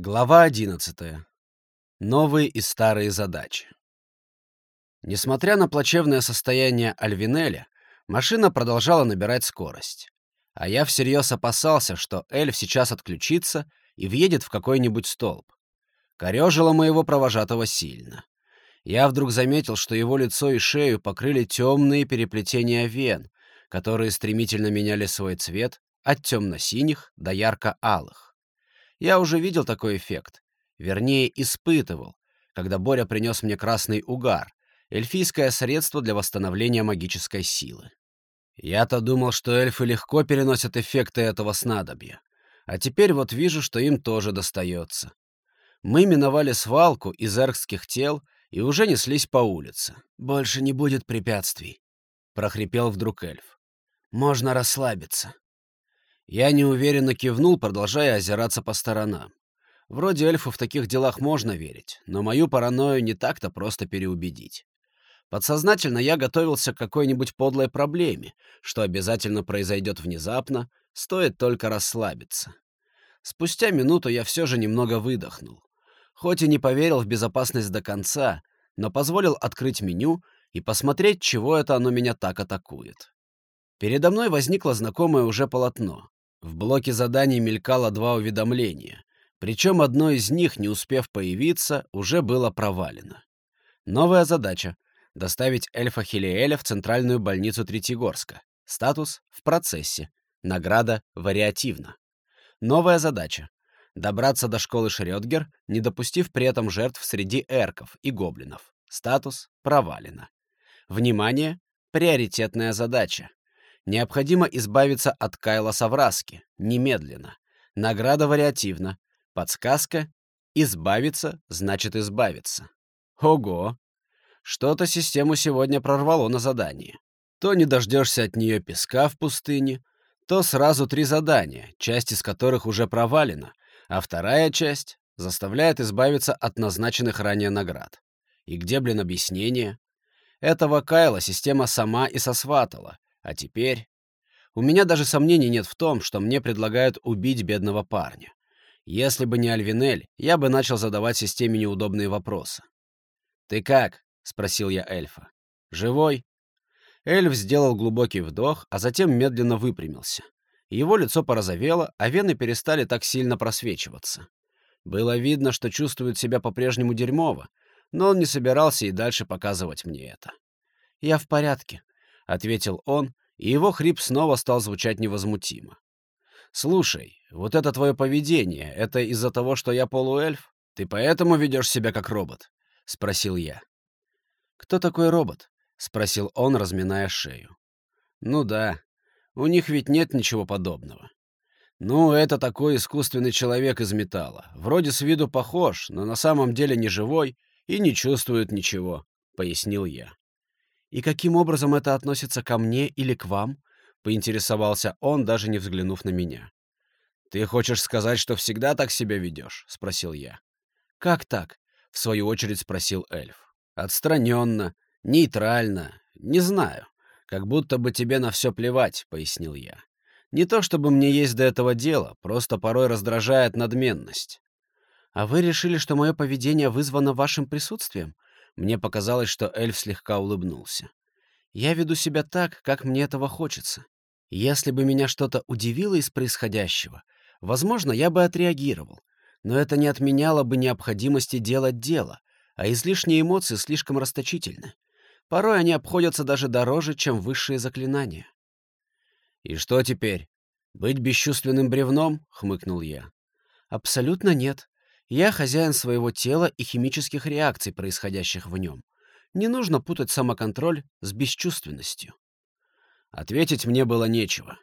Глава 11. Новые и старые задачи. Несмотря на плачевное состояние Альвинеля, машина продолжала набирать скорость. А я всерьез опасался, что эльф сейчас отключится и въедет в какой-нибудь столб. Корежило моего провожатого сильно. Я вдруг заметил, что его лицо и шею покрыли темные переплетения вен, которые стремительно меняли свой цвет от темно-синих до ярко-алых. Я уже видел такой эффект. Вернее, испытывал, когда Боря принес мне красный угар, эльфийское средство для восстановления магической силы. Я-то думал, что эльфы легко переносят эффекты этого снадобья. А теперь вот вижу, что им тоже достается. Мы миновали свалку из эркских тел и уже неслись по улице. «Больше не будет препятствий», — прохрипел вдруг эльф. «Можно расслабиться». Я неуверенно кивнул, продолжая озираться по сторонам. Вроде эльфу в таких делах можно верить, но мою паранойю не так-то просто переубедить. Подсознательно я готовился к какой-нибудь подлой проблеме, что обязательно произойдет внезапно, стоит только расслабиться. Спустя минуту я все же немного выдохнул. Хоть и не поверил в безопасность до конца, но позволил открыть меню и посмотреть, чего это оно меня так атакует. Передо мной возникло знакомое уже полотно. В блоке заданий мелькало два уведомления, причем одно из них, не успев появиться, уже было провалено. Новая задача — доставить эльфа Хелиэля в центральную больницу Третьегорска. Статус — в процессе. Награда — вариативна. Новая задача — добраться до школы Шрёдгер, не допустив при этом жертв среди эрков и гоблинов. Статус — провалено. Внимание! Приоритетная задача. Необходимо избавиться от Кайла Савраски. Немедленно. Награда вариативна. Подсказка «Избавиться» значит избавиться. Ого! Что-то систему сегодня прорвало на задание. То не дождешься от нее песка в пустыне, то сразу три задания, часть из которых уже провалена, а вторая часть заставляет избавиться от назначенных ранее наград. И где, блин, объяснение? Этого Кайла система сама и сосватала, а теперь... У меня даже сомнений нет в том, что мне предлагают убить бедного парня. Если бы не Альвинель, я бы начал задавать системе неудобные вопросы. «Ты как?» — спросил я эльфа. «Живой?» Эльф сделал глубокий вдох, а затем медленно выпрямился. Его лицо порозовело, а вены перестали так сильно просвечиваться. Было видно, что чувствует себя по-прежнему дерьмово, но он не собирался и дальше показывать мне это. «Я в порядке», — ответил он, и его хрип снова стал звучать невозмутимо. «Слушай, вот это твое поведение, это из-за того, что я полуэльф? Ты поэтому ведешь себя как робот?» — спросил я. «Кто такой робот?» — спросил он, разминая шею. «Ну да, у них ведь нет ничего подобного. Ну, это такой искусственный человек из металла. Вроде с виду похож, но на самом деле не живой и не чувствует ничего», — пояснил я. «И каким образом это относится ко мне или к вам?» — поинтересовался он, даже не взглянув на меня. «Ты хочешь сказать, что всегда так себя ведешь?» — спросил я. «Как так?» — в свою очередь спросил эльф. «Отстраненно, нейтрально, не знаю. Как будто бы тебе на все плевать», — пояснил я. «Не то чтобы мне есть до этого дела, просто порой раздражает надменность». «А вы решили, что мое поведение вызвано вашим присутствием?» Мне показалось, что эльф слегка улыбнулся. «Я веду себя так, как мне этого хочется. Если бы меня что-то удивило из происходящего, возможно, я бы отреагировал. Но это не отменяло бы необходимости делать дело, а излишние эмоции слишком расточительны. Порой они обходятся даже дороже, чем высшие заклинания». «И что теперь? Быть бесчувственным бревном?» — хмыкнул я. «Абсолютно нет. Я хозяин своего тела и химических реакций, происходящих в нем. Не нужно путать самоконтроль с бесчувственностью. Ответить мне было нечего.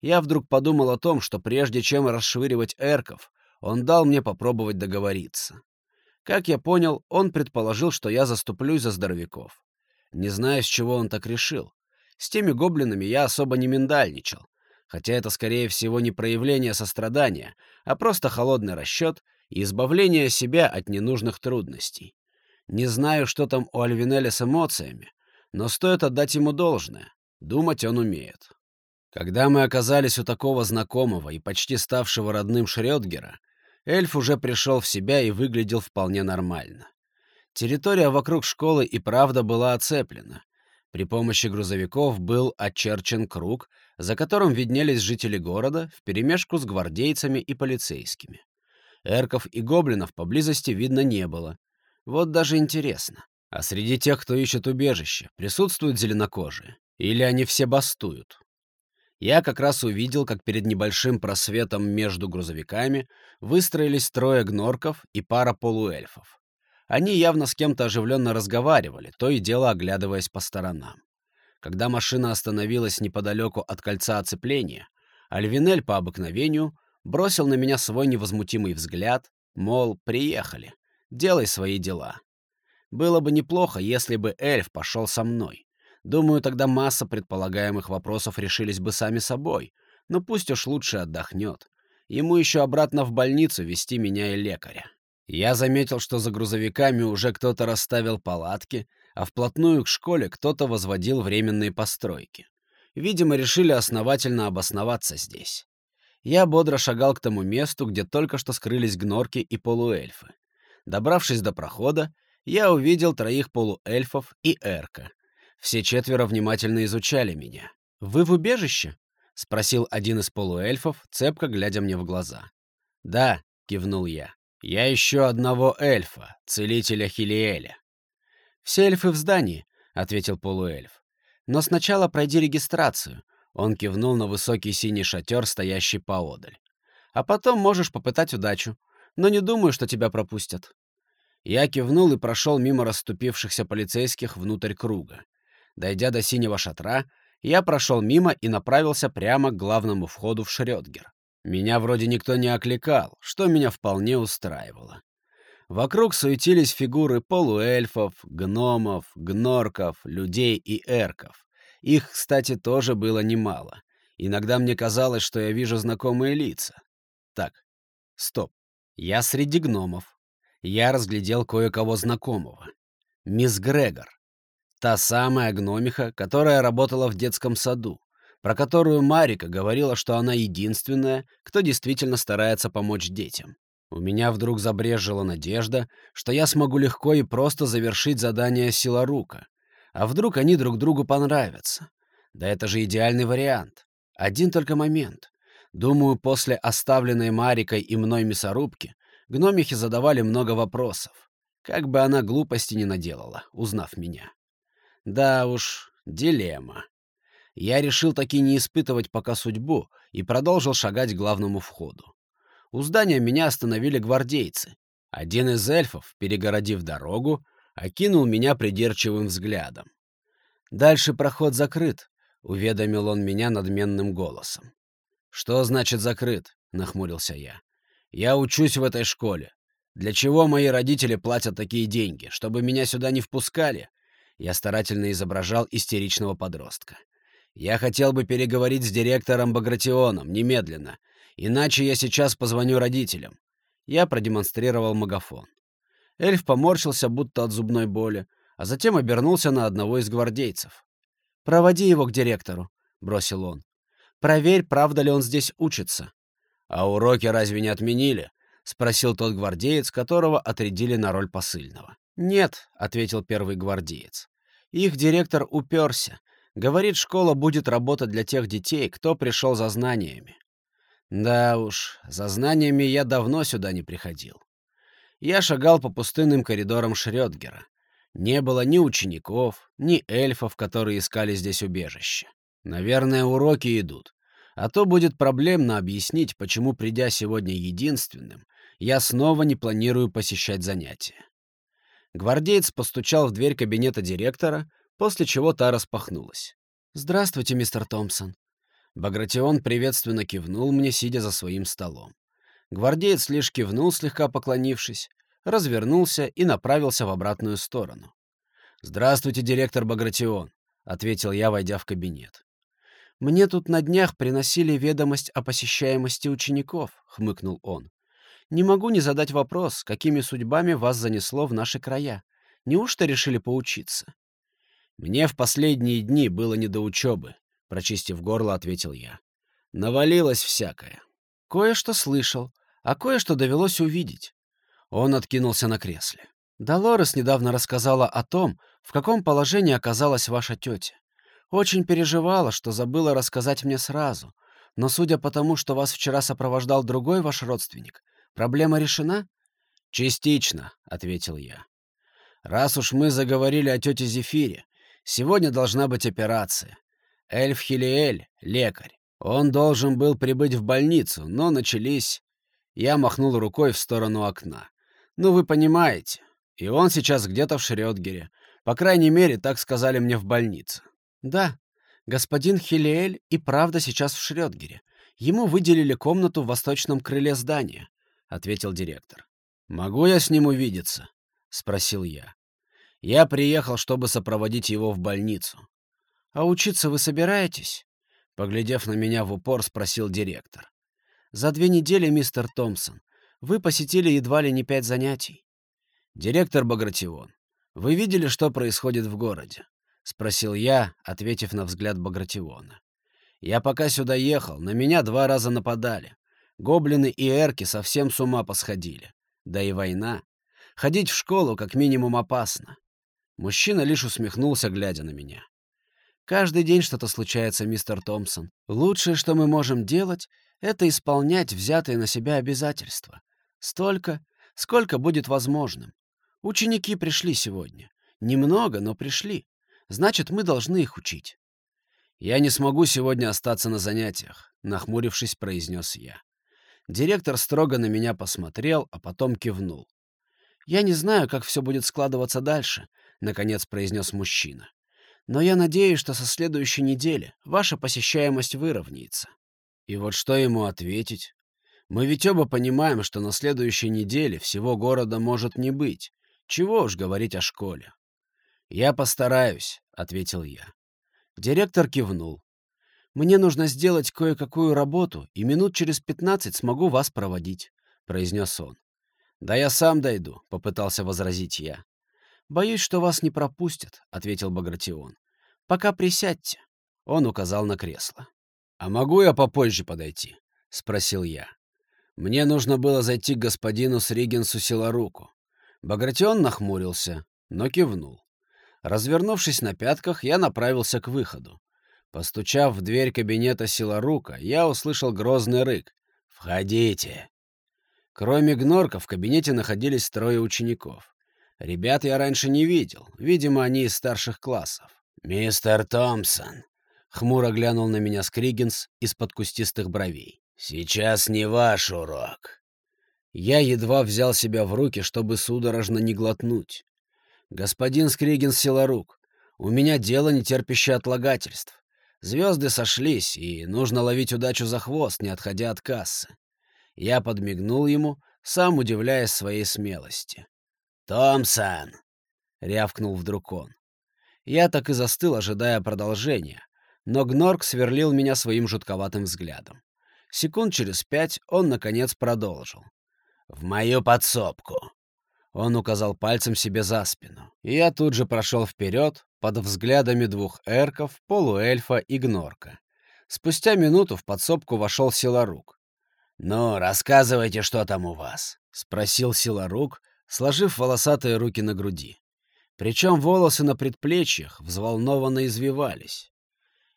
Я вдруг подумал о том, что прежде чем расшвыривать эрков, он дал мне попробовать договориться. Как я понял, он предположил, что я заступлюсь за здоровяков. Не знаю, с чего он так решил. С теми гоблинами я особо не миндальничал, хотя это, скорее всего, не проявление сострадания, а просто холодный расчет и избавление себя от ненужных трудностей. Не знаю, что там у Альвинеля с эмоциями, но стоит отдать ему должное. Думать он умеет. Когда мы оказались у такого знакомого и почти ставшего родным Шрёдгера, Эльф уже пришел в себя и выглядел вполне нормально. Территория вокруг школы и правда была оцеплена. При помощи грузовиков был очерчен круг, за которым виднелись жители города вперемешку с гвардейцами и полицейскими. Эрков и гоблинов поблизости видно не было. Вот даже интересно. А среди тех, кто ищет убежище, присутствуют зеленокожие? Или они все бастуют? Я как раз увидел, как перед небольшим просветом между грузовиками выстроились трое гнорков и пара полуэльфов. Они явно с кем-то оживленно разговаривали, то и дело оглядываясь по сторонам. Когда машина остановилась неподалеку от кольца оцепления, Альвинель по обыкновению бросил на меня свой невозмутимый взгляд, мол, приехали, делай свои дела. Было бы неплохо, если бы эльф пошел со мной. Думаю, тогда масса предполагаемых вопросов решились бы сами собой, но пусть уж лучше отдохнет. Ему еще обратно в больницу вести меня и лекаря. Я заметил, что за грузовиками уже кто-то расставил палатки, а вплотную к школе кто-то возводил временные постройки. Видимо, решили основательно обосноваться здесь. Я бодро шагал к тому месту, где только что скрылись гнорки и полуэльфы. Добравшись до прохода, я увидел троих полуэльфов и эрка. Все четверо внимательно изучали меня. «Вы в убежище?» — спросил один из полуэльфов, цепко глядя мне в глаза. «Да», — кивнул я. «Я ищу одного эльфа, целителя Хилиэля». «Все эльфы в здании», — ответил полуэльф. «Но сначала пройди регистрацию». Он кивнул на высокий синий шатер, стоящий поодаль. «А потом можешь попытать удачу. Но не думаю, что тебя пропустят». Я кивнул и прошел мимо расступившихся полицейских внутрь круга. Дойдя до синего шатра, я прошел мимо и направился прямо к главному входу в Шрёдгер. Меня вроде никто не окликал, что меня вполне устраивало. Вокруг суетились фигуры полуэльфов, гномов, гнорков, людей и эрков. Их, кстати, тоже было немало. Иногда мне казалось, что я вижу знакомые лица. Так, стоп. Я среди гномов я разглядел кое-кого знакомого. Мисс Грегор. Та самая гномиха, которая работала в детском саду, про которую Марика говорила, что она единственная, кто действительно старается помочь детям. У меня вдруг забрежила надежда, что я смогу легко и просто завершить задание Силарука. А вдруг они друг другу понравятся? Да это же идеальный вариант. Один только момент. Думаю, после оставленной Марикой и мной мясорубки Гномихи задавали много вопросов. Как бы она глупости не наделала, узнав меня. Да уж, дилемма. Я решил таки не испытывать пока судьбу и продолжил шагать к главному входу. У здания меня остановили гвардейцы. Один из эльфов, перегородив дорогу, окинул меня придирчивым взглядом. «Дальше проход закрыт», — уведомил он меня надменным голосом. «Что значит закрыт?» — нахмурился я. Я учусь в этой школе. Для чего мои родители платят такие деньги? Чтобы меня сюда не впускали?» Я старательно изображал истеричного подростка. «Я хотел бы переговорить с директором Багратионом немедленно, иначе я сейчас позвоню родителям». Я продемонстрировал магафон. Эльф поморщился, будто от зубной боли, а затем обернулся на одного из гвардейцев. «Проводи его к директору», — бросил он. «Проверь, правда ли он здесь учится. «А уроки разве не отменили?» — спросил тот гвардеец, которого отрядили на роль посыльного. «Нет», — ответил первый гвардеец. «Их директор уперся. Говорит, школа будет работать для тех детей, кто пришел за знаниями». «Да уж, за знаниями я давно сюда не приходил». Я шагал по пустынным коридорам Шрёдгера. Не было ни учеников, ни эльфов, которые искали здесь убежище. Наверное, уроки идут. А то будет проблемно объяснить, почему, придя сегодня единственным, я снова не планирую посещать занятия. Гвардеец постучал в дверь кабинета директора, после чего та распахнулась. «Здравствуйте, мистер Томпсон». Багратион приветственно кивнул мне, сидя за своим столом. Гвардеец лишь кивнул, слегка поклонившись, развернулся и направился в обратную сторону. «Здравствуйте, директор Багратион», — ответил я, войдя в кабинет. «Мне тут на днях приносили ведомость о посещаемости учеников», — хмыкнул он. «Не могу не задать вопрос, какими судьбами вас занесло в наши края. Неужто решили поучиться?» «Мне в последние дни было не до учебы», — прочистив горло, ответил я. «Навалилось всякое». «Кое-что слышал. А кое-что довелось увидеть. Он откинулся на кресле. Долорес недавно рассказала о том, в каком положении оказалась ваша тетя. Очень переживала, что забыла рассказать мне сразу. Но судя по тому, что вас вчера сопровождал другой ваш родственник, проблема решена? Частично, — ответил я. Раз уж мы заговорили о тете Зефире, сегодня должна быть операция. Эльф Хилиэль — лекарь. Он должен был прибыть в больницу, но начались... Я махнул рукой в сторону окна. Ну, вы понимаете. И он сейчас где-то в Шрёдгере. По крайней мере, так сказали мне в больнице. Да, господин Хилиэль и правда сейчас в Шрёдгере. Ему выделили комнату в восточном крыле здания, — ответил директор. «Могу я с ним увидеться?» — спросил я. «Я приехал, чтобы сопроводить его в больницу». «А учиться вы собираетесь?» Поглядев на меня в упор, спросил директор. «За две недели, мистер Томпсон, вы посетили едва ли не пять занятий. «Директор Багратион, вы видели, что происходит в городе?» — спросил я, ответив на взгляд Багратиона. «Я пока сюда ехал, на меня два раза нападали. Гоблины и эрки совсем с ума посходили. Да и война. Ходить в школу как минимум опасно». Мужчина лишь усмехнулся, глядя на меня. «Каждый день что-то случается, мистер Томпсон. Лучшее, что мы можем делать, это исполнять взятые на себя обязательства. Столько, сколько будет возможным. Ученики пришли сегодня. Немного, но пришли. Значит, мы должны их учить. «Я не смогу сегодня остаться на занятиях», — нахмурившись, произнес я. Директор строго на меня посмотрел, а потом кивнул. «Я не знаю, как все будет складываться дальше», — наконец произнес мужчина. «Но я надеюсь, что со следующей недели ваша посещаемость выровняется». И вот что ему ответить? Мы ведь оба понимаем, что на следующей неделе всего города может не быть, чего уж говорить о школе. «Я постараюсь», — ответил я. Директор кивнул. «Мне нужно сделать кое-какую работу, и минут через пятнадцать смогу вас проводить», — произнес он. «Да я сам дойду», — попытался возразить я. «Боюсь, что вас не пропустят», — ответил Багратион. «Пока присядьте», — он указал на кресло. «А могу я попозже подойти?» — спросил я. Мне нужно было зайти к господину Сригенсу Силаруку. Багратион нахмурился, но кивнул. Развернувшись на пятках, я направился к выходу. Постучав в дверь кабинета Силарука, я услышал грозный рык. «Входите!» Кроме Гнорка в кабинете находились трое учеников. Ребят я раньше не видел, видимо, они из старших классов. «Мистер Томпсон!» — хмуро глянул на меня Скригинс из-под кустистых бровей. «Сейчас не ваш урок. Я едва взял себя в руки, чтобы судорожно не глотнуть. «Господин Скригин Силарук, у меня дело, не терпящее отлагательств. Звезды сошлись, и нужно ловить удачу за хвост, не отходя от кассы». Я подмигнул ему, сам удивляясь своей смелости. «Томпсон!» — рявкнул вдруг он. Я так и застыл, ожидая продолжения, но Гнорк сверлил меня своим жутковатым взглядом. Секунд через пять он, наконец, продолжил. «В мою подсобку!» Он указал пальцем себе за спину. И я тут же прошел вперед под взглядами двух эрков, полуэльфа и гнорка. Спустя минуту в подсобку вошел Силарук. «Ну, рассказывайте, что там у вас?» — спросил Силарук, сложив волосатые руки на груди. Причем волосы на предплечьях взволнованно извивались.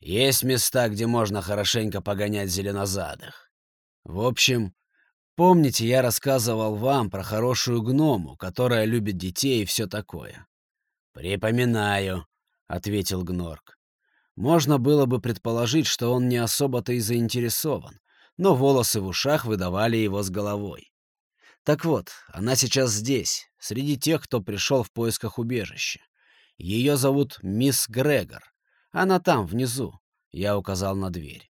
Есть места, где можно хорошенько погонять зеленозадых. В общем, Помните, я рассказывал вам про хорошую гному, которая любит детей и все такое? «Припоминаю», — ответил Гнорк. Можно было бы предположить, что он не особо-то и заинтересован, но волосы в ушах выдавали его с головой. Так вот, она сейчас здесь, среди тех, кто пришел в поисках убежища. Ее зовут мисс Грегор. Она там, внизу. Я указал на дверь.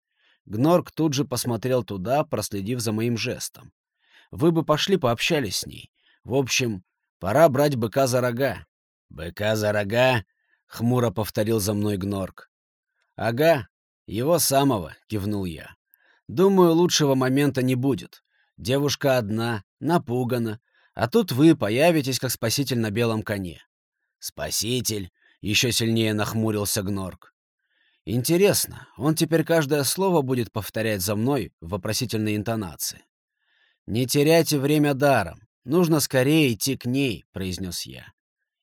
Гнорк тут же посмотрел туда, проследив за моим жестом. Вы бы пошли пообщались с ней. В общем, пора брать быка за рога. «Быка за рога?» — хмуро повторил за мной Гнорк. «Ага, его самого», — кивнул я. «Думаю, лучшего момента не будет. Девушка одна, напугана, а тут вы появитесь как спаситель на белом коне». «Спаситель?» — еще сильнее нахмурился Гнорк. Интересно, он теперь каждое слово будет повторять за мной в вопросительной интонации. «Не теряйте время даром. Нужно скорее идти к ней», — произнес я.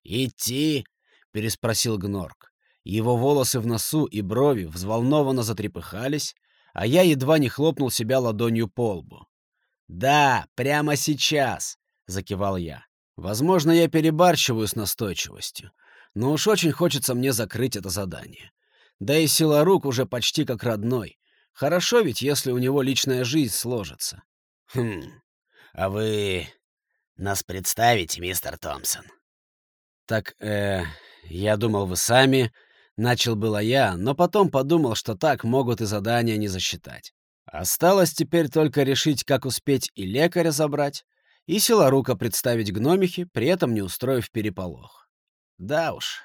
«Идти?» — переспросил Гнорк. Его волосы в носу и брови взволнованно затрепыхались, а я едва не хлопнул себя ладонью по лбу. «Да, прямо сейчас!» — закивал я. «Возможно, я перебарщиваю с настойчивостью, но уж очень хочется мне закрыть это задание. Да и сила рук уже почти как родной. Хорошо ведь, если у него личная жизнь сложится». «Хм, а вы нас представите, мистер Томпсон?» «Так, э, я думал, вы сами...» Начал было я, но потом подумал, что так могут и задания не засчитать. Осталось теперь только решить, как успеть и лекаря забрать, и силорука представить гномихи, при этом не устроив переполох. Да уж,